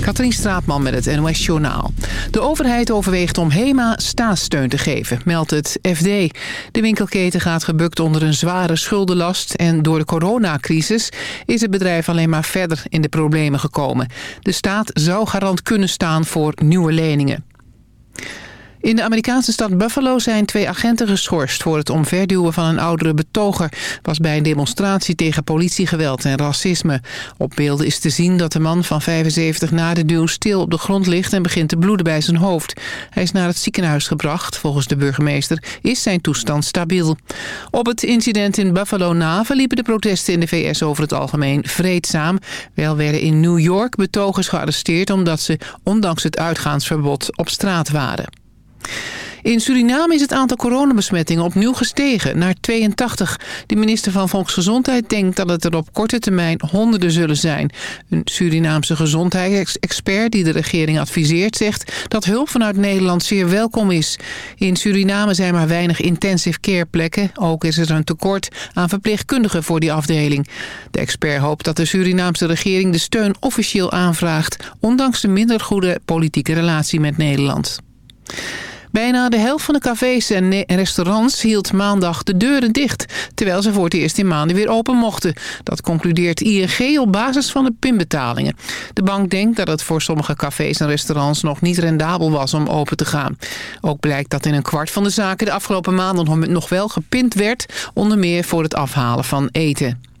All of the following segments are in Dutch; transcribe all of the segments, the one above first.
Katrien Straatman met het NOS Journaal. De overheid overweegt om HEMA staatssteun te geven, meldt het FD. De winkelketen gaat gebukt onder een zware schuldenlast... en door de coronacrisis is het bedrijf alleen maar verder in de problemen gekomen. De staat zou garant kunnen staan voor nieuwe leningen. In de Amerikaanse stad Buffalo zijn twee agenten geschorst... voor het omverduwen van een oudere betoger. was bij een demonstratie tegen politiegeweld en racisme. Op beelden is te zien dat de man van 75 na de duw stil op de grond ligt... en begint te bloeden bij zijn hoofd. Hij is naar het ziekenhuis gebracht. Volgens de burgemeester is zijn toestand stabiel. Op het incident in Buffalo na verliepen de protesten in de VS over het algemeen vreedzaam. Wel werden in New York betogers gearresteerd... omdat ze ondanks het uitgaansverbod op straat waren. In Suriname is het aantal coronabesmettingen opnieuw gestegen naar 82. De minister van Volksgezondheid denkt dat het er op korte termijn honderden zullen zijn. Een Surinaamse gezondheidsexpert die de regering adviseert zegt dat hulp vanuit Nederland zeer welkom is. In Suriname zijn maar weinig intensive care plekken. Ook is er een tekort aan verpleegkundigen voor die afdeling. De expert hoopt dat de Surinaamse regering de steun officieel aanvraagt, ondanks de minder goede politieke relatie met Nederland. Bijna de helft van de cafés en restaurants hield maandag de deuren dicht... terwijl ze voor het eerst in maanden weer open mochten. Dat concludeert ING op basis van de pinbetalingen. De bank denkt dat het voor sommige cafés en restaurants nog niet rendabel was om open te gaan. Ook blijkt dat in een kwart van de zaken de afgelopen maanden nog wel gepind werd... onder meer voor het afhalen van eten.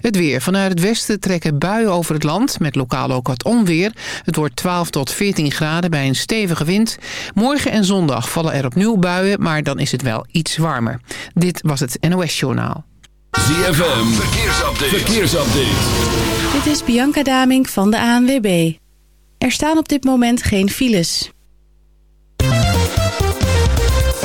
Het weer. Vanuit het westen trekken buien over het land... met lokaal ook wat onweer. Het wordt 12 tot 14 graden bij een stevige wind. Morgen en zondag vallen er opnieuw buien... maar dan is het wel iets warmer. Dit was het NOS Journaal. ZFM. Verkeersupdate. Verkeersupdate. Dit is Bianca Daming van de ANWB. Er staan op dit moment geen files.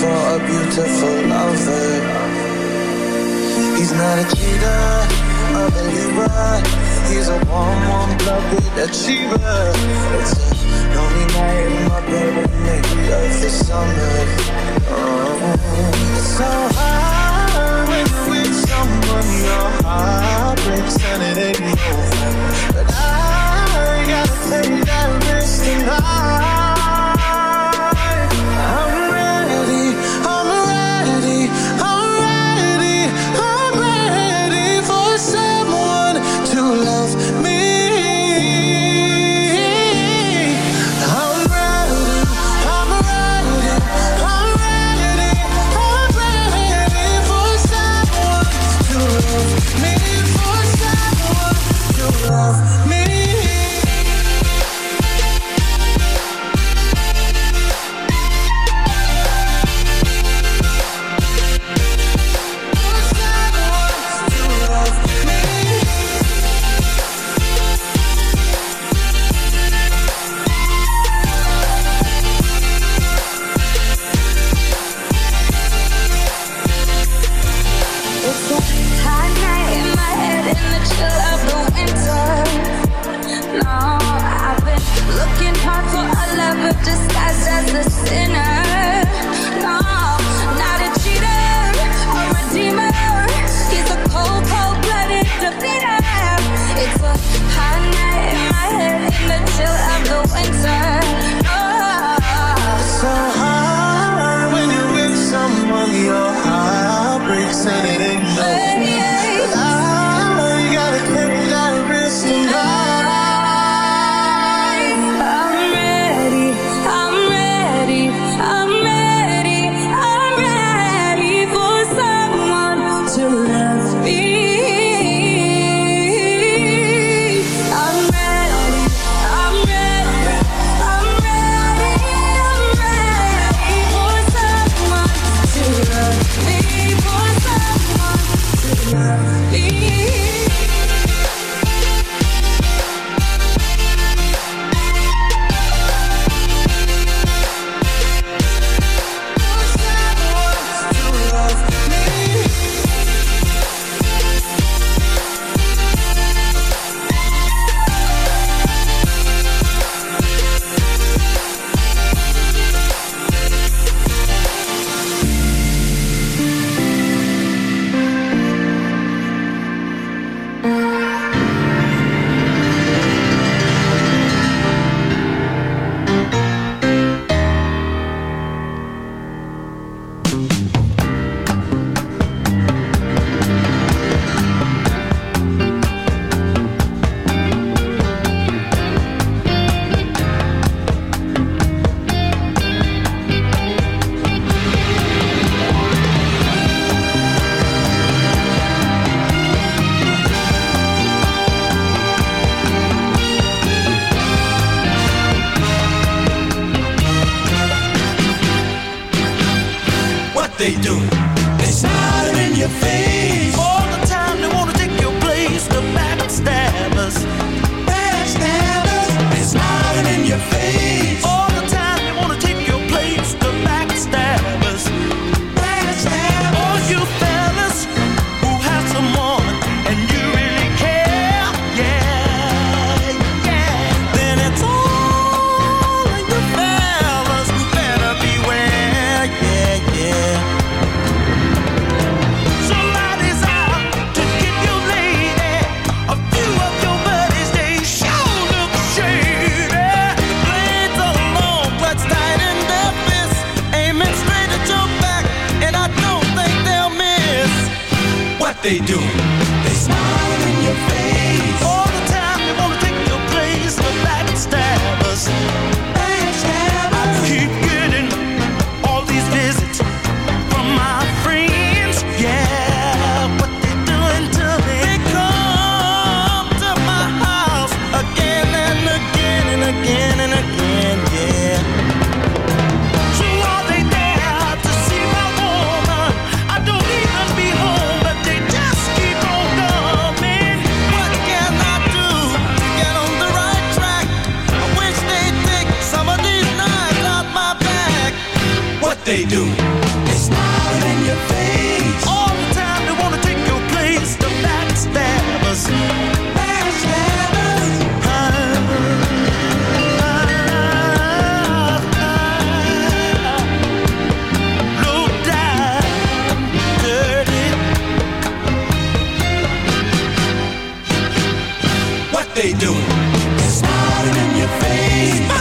For a beautiful lover. He's not a cheater, believer. He's a warm, warm blooded achiever. It's a lonely night in my bed the heat of the summer. Oh, it's so hard when you're with someone your heart breaks and it ain't over. But I gotta take that risk tonight. I'm they do. They smile in your face. All the time they wanna take your place. The backstabbers. Backstabbers. They smile in your face. they do. Smiling in your face.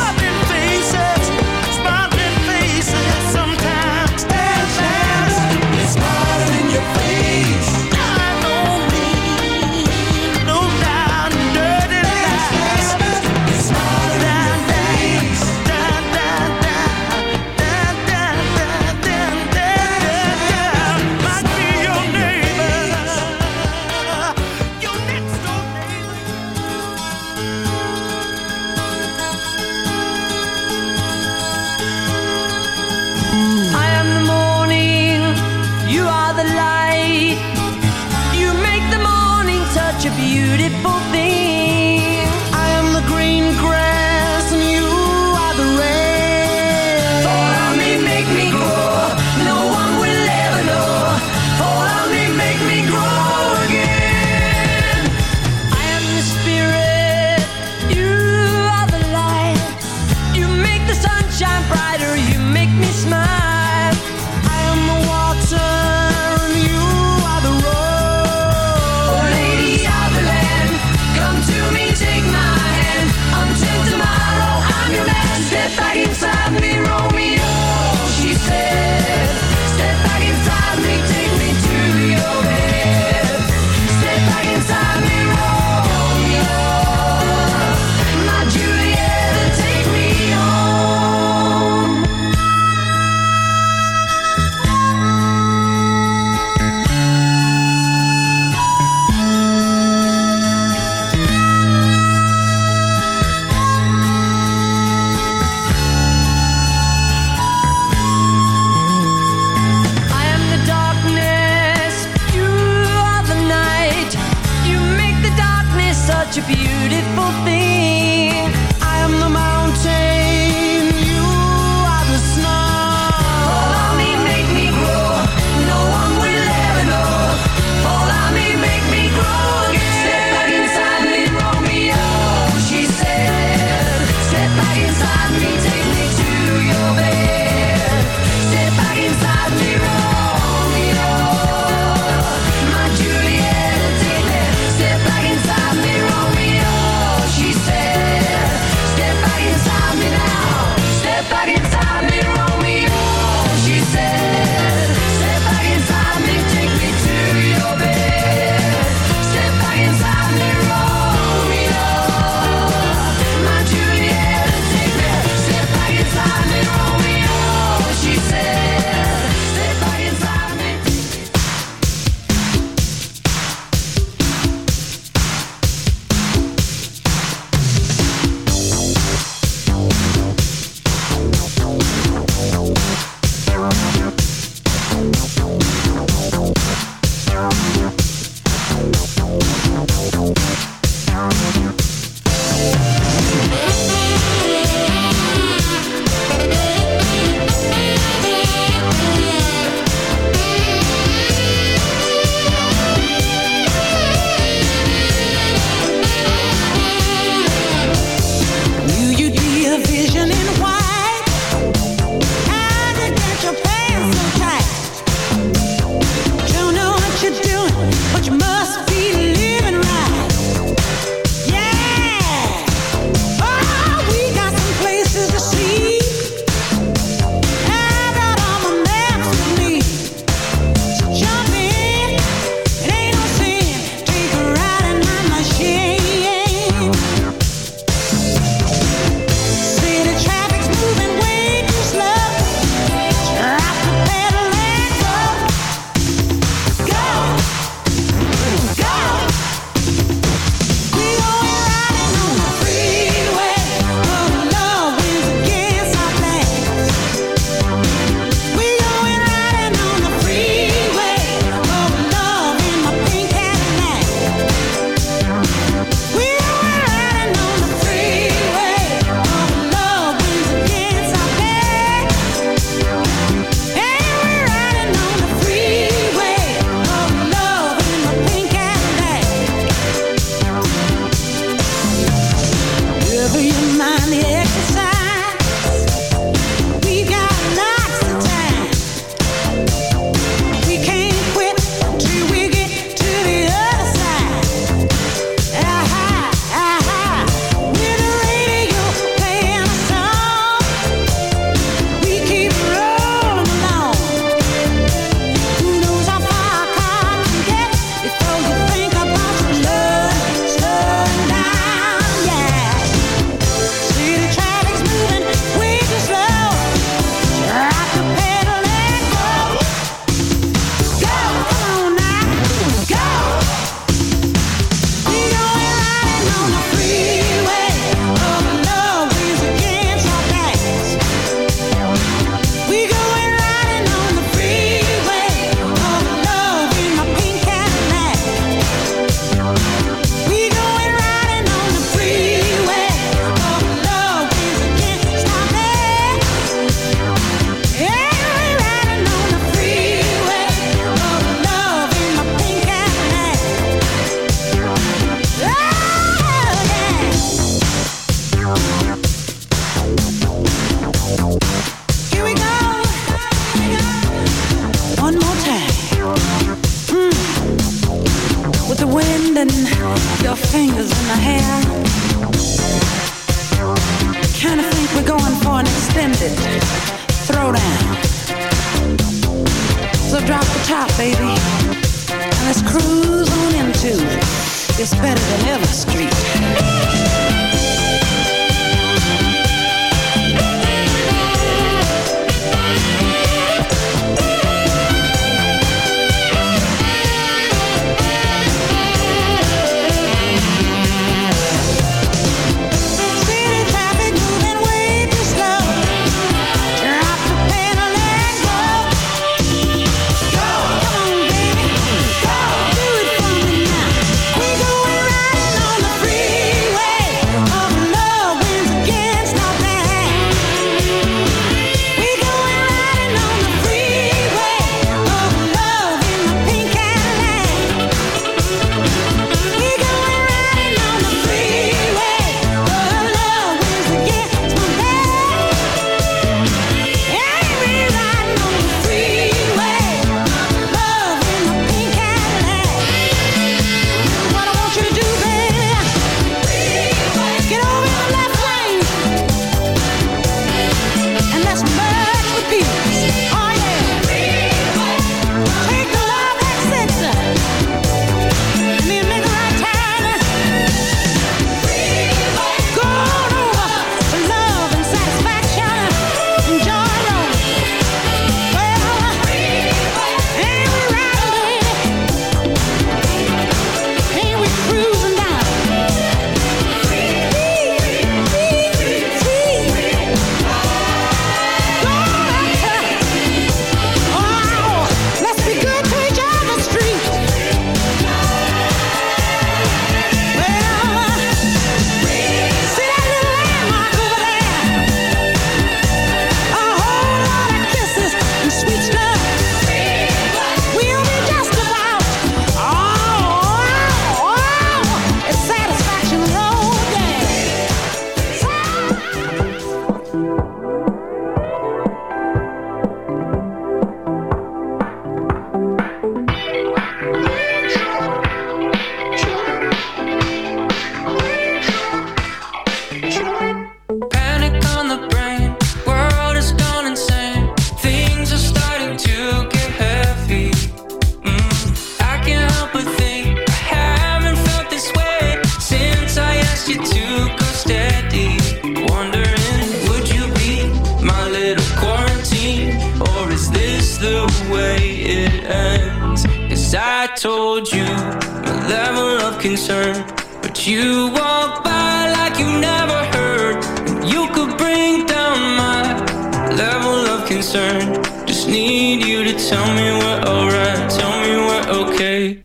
Just need you to tell me we're alright, tell me we're okay.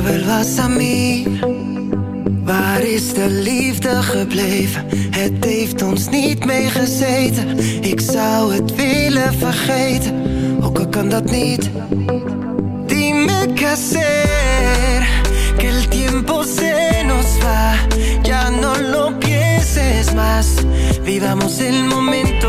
Que vuelvas a mí. Waar is de liefde gebleven? Het heeft ons niet meegezeten. Ik zou het willen vergeten, ook al kan dat niet. Dime que el tiempo se nos va. Ya no lo pienses más, vivamos el momento.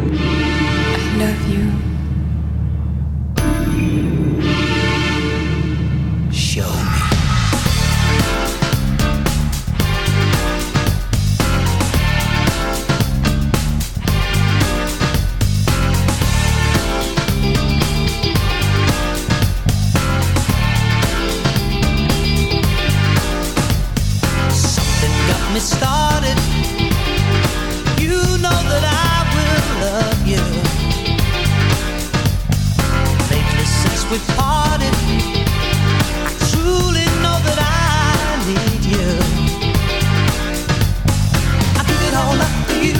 me. You know that I will love you. Since we parted, I truly know that I need you. I give it all up for you.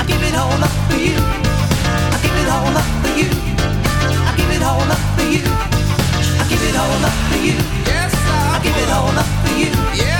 I give it all up for you. I give it all up for you. I give it all up for you. I give it all up for you. Yes, I, I give it all up for you. Yeah.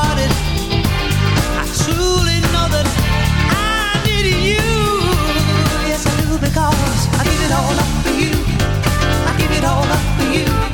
for you.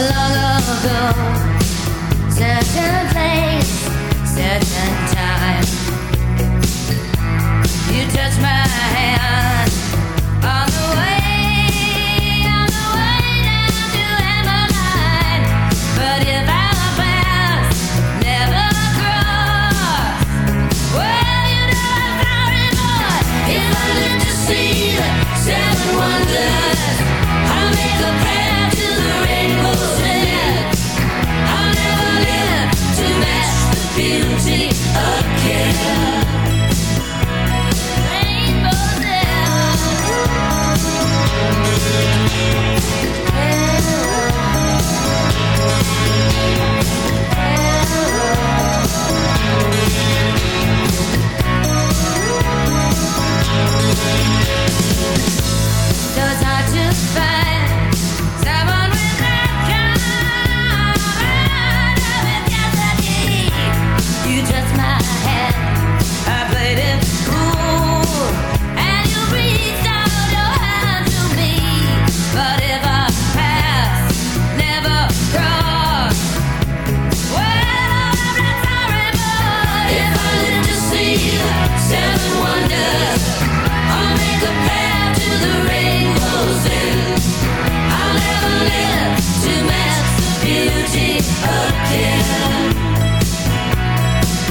long ago. Certain place, certain time. You touched my hand.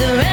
surrender